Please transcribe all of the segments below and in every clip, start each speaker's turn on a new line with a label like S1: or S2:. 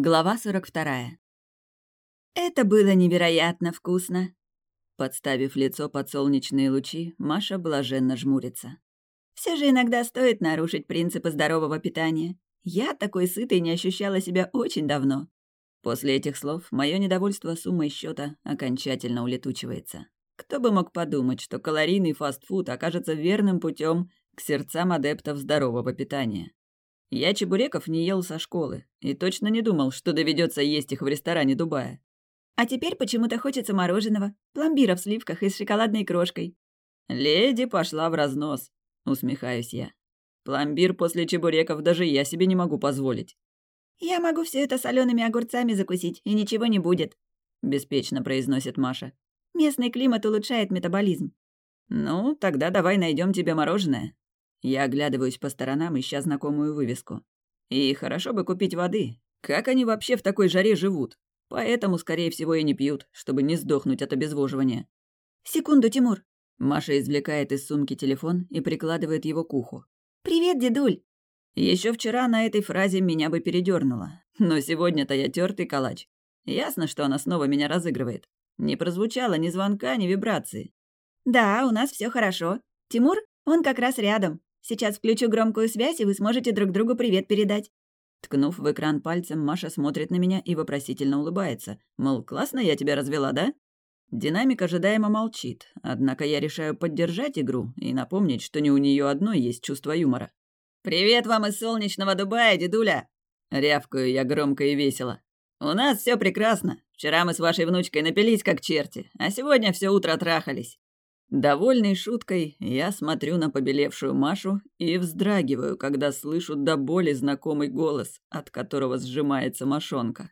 S1: Глава 42. Это было невероятно вкусно. Подставив лицо под солнечные лучи, Маша блаженно жмурится. Все же иногда стоит нарушить принципы здорового питания. Я такой сытой не ощущала себя очень давно. После этих слов мое недовольство суммой счета окончательно улетучивается. Кто бы мог подумать, что калорийный фастфуд окажется верным путем к сердцам адептов здорового питания. Я чебуреков не ел со школы и точно не думал, что доведется есть их в ресторане Дубая. А теперь почему-то хочется мороженого, пломбира в сливках и с шоколадной крошкой. Леди пошла в разнос, усмехаюсь я. Пломбир после чебуреков даже я себе не могу позволить. Я могу все это солеными огурцами закусить, и ничего не будет, беспечно произносит Маша. Местный климат улучшает метаболизм. Ну, тогда давай найдем тебе мороженое. Я оглядываюсь по сторонам, ища знакомую вывеску. И хорошо бы купить воды. Как они вообще в такой жаре живут? Поэтому, скорее всего, и не пьют, чтобы не сдохнуть от обезвоживания. «Секунду, Тимур!» Маша извлекает из сумки телефон и прикладывает его к уху. «Привет, дедуль!» Еще вчера на этой фразе меня бы передернуло, но сегодня-то я тертый калач. Ясно, что она снова меня разыгрывает. Не прозвучало ни звонка, ни вибрации. «Да, у нас все хорошо. Тимур, он как раз рядом. Сейчас включу громкую связь, и вы сможете друг другу привет передать». Ткнув в экран пальцем, Маша смотрит на меня и вопросительно улыбается. Мол, классно я тебя развела, да? Динамик ожидаемо молчит, однако я решаю поддержать игру и напомнить, что не у нее одной есть чувство юмора. «Привет вам из солнечного Дубая, дедуля!» Рявкаю я громко и весело. «У нас все прекрасно. Вчера мы с вашей внучкой напились как черти, а сегодня все утро трахались. Довольный шуткой, я смотрю на побелевшую Машу и вздрагиваю, когда слышу до боли знакомый голос, от которого сжимается мошонка.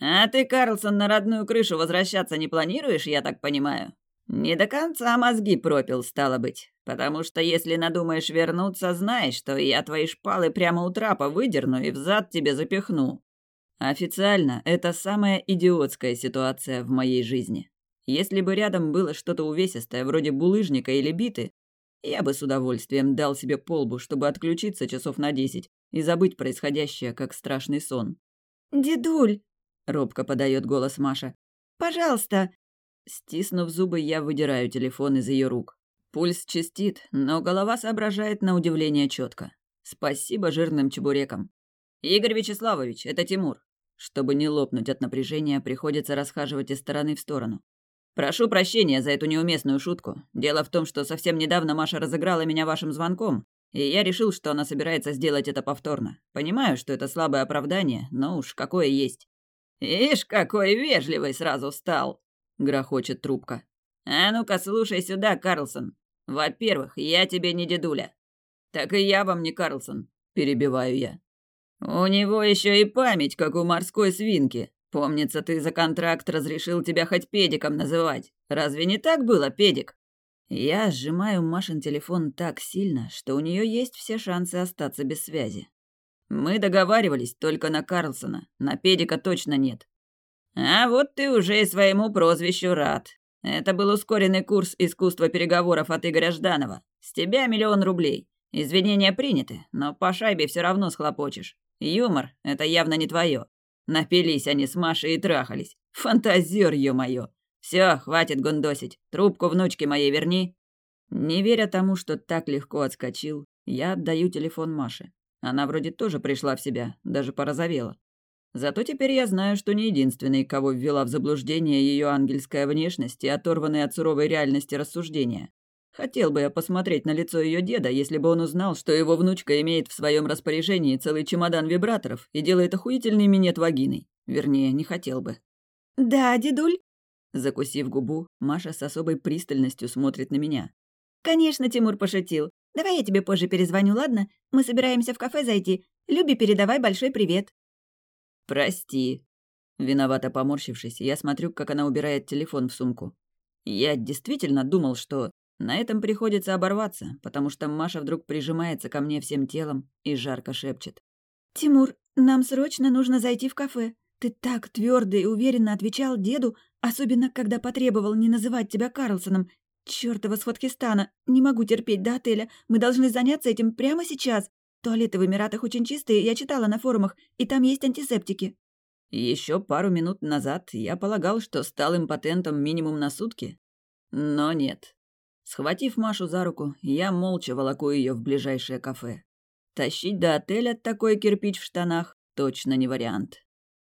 S1: «А ты, Карлсон, на родную крышу возвращаться не планируешь, я так понимаю?» «Не до конца мозги пропил, стало быть, потому что если надумаешь вернуться, знай, что я твои шпалы прямо у трапа выдерну и взад тебе запихну». Официально это самая идиотская ситуация в моей жизни. Если бы рядом было что-то увесистое, вроде булыжника или биты, я бы с удовольствием дал себе полбу, чтобы отключиться часов на десять и забыть происходящее, как страшный сон. «Дедуль!» — робко подает голос Маша. «Пожалуйста!» Стиснув зубы, я выдираю телефон из ее рук. Пульс чистит, но голова соображает на удивление четко. Спасибо жирным чебурекам. «Игорь Вячеславович, это Тимур». Чтобы не лопнуть от напряжения, приходится расхаживать из стороны в сторону. Прошу прощения за эту неуместную шутку. Дело в том, что совсем недавно Маша разыграла меня вашим звонком, и я решил, что она собирается сделать это повторно. Понимаю, что это слабое оправдание, но уж какое есть. «Ишь, какой вежливый сразу стал!» — грохочет трубка. «А ну-ка, слушай сюда, Карлсон. Во-первых, я тебе не дедуля». «Так и я вам не Карлсон», — перебиваю я. «У него еще и память, как у морской свинки. Помнится, ты за контракт разрешил тебя хоть педиком называть. Разве не так было, педик? Я сжимаю Машин телефон так сильно, что у нее есть все шансы остаться без связи. Мы договаривались только на Карлсона, на педика точно нет. А вот ты уже и своему прозвищу рад. Это был ускоренный курс искусства переговоров от Игоря Жданова. С тебя миллион рублей. Извинения приняты, но по шайбе все равно схлопочешь. Юмор — это явно не твое. Напились они с Машей и трахались. Фантазер, ё-моё. Всё, хватит гундосить. Трубку внучки моей верни. Не веря тому, что так легко отскочил, я отдаю телефон Маше. Она вроде тоже пришла в себя, даже порозовела. Зато теперь я знаю, что не единственный, кого ввела в заблуждение ее ангельская внешность и оторванные от суровой реальности рассуждения. Хотел бы я посмотреть на лицо ее деда, если бы он узнал, что его внучка имеет в своем распоряжении целый чемодан вибраторов и делает охуительный минет вагиной. Вернее, не хотел бы. «Да, дедуль?» Закусив губу, Маша с особой пристальностью смотрит на меня. «Конечно, Тимур пошутил. Давай я тебе позже перезвоню, ладно? Мы собираемся в кафе зайти. Люби, передавай большой привет». «Прости». Виновато поморщившись, я смотрю, как она убирает телефон в сумку. Я действительно думал, что на этом приходится оборваться, потому что Маша вдруг прижимается ко мне всем телом и жарко шепчет. «Тимур, нам срочно нужно зайти в кафе. Ты так твердо и уверенно отвечал деду, особенно когда потребовал не называть тебя Карлсоном. Чёртова с Фотхистана, не могу терпеть до отеля. Мы должны заняться этим прямо сейчас. Туалеты в Эмиратах очень чистые, я читала на форумах, и там есть антисептики». Еще пару минут назад я полагал, что стал импотентом минимум на сутки. Но нет. Схватив Машу за руку, я молча волоку ее в ближайшее кафе. Тащить до отеля такой кирпич в штанах точно не вариант.